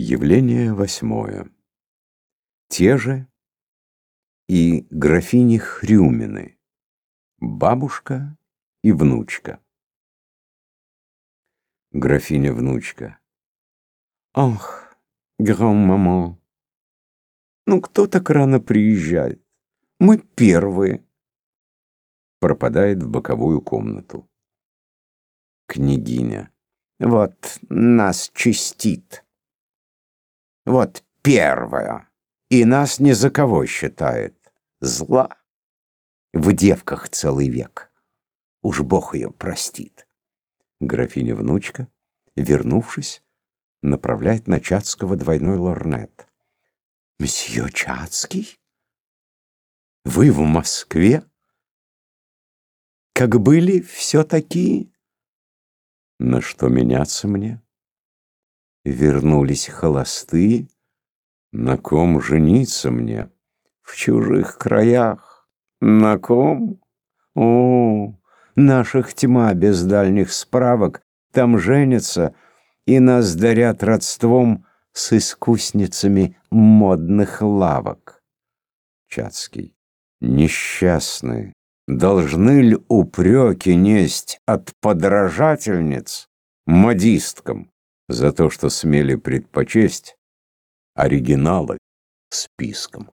Явление восьмое. Те же и графини Хрюмины, бабушка и внучка. Графиня-внучка. Ах, гран-маман, ну кто так рано приезжает? Мы первые. Пропадает в боковую комнату. Княгиня. Вот нас чистит. Вот первая. И нас ни за кого считает. Зла. В девках целый век. Уж Бог ее простит. Графиня-внучка, вернувшись, направляет на Чацкого двойной лорнет. «Месье Чацкий? Вы в Москве? Как были все такие?» «На что меняться мне?» Вернулись холостые, на ком жениться мне? В чужих краях, на ком? О, наших тьма без дальних справок, там женятся, и нас дарят родством с искусницами модных лавок. Чацкий. Несчастные, должны ли упреки несть от подражательниц модисткам? За то, что смели предпочесть оригиналы списком.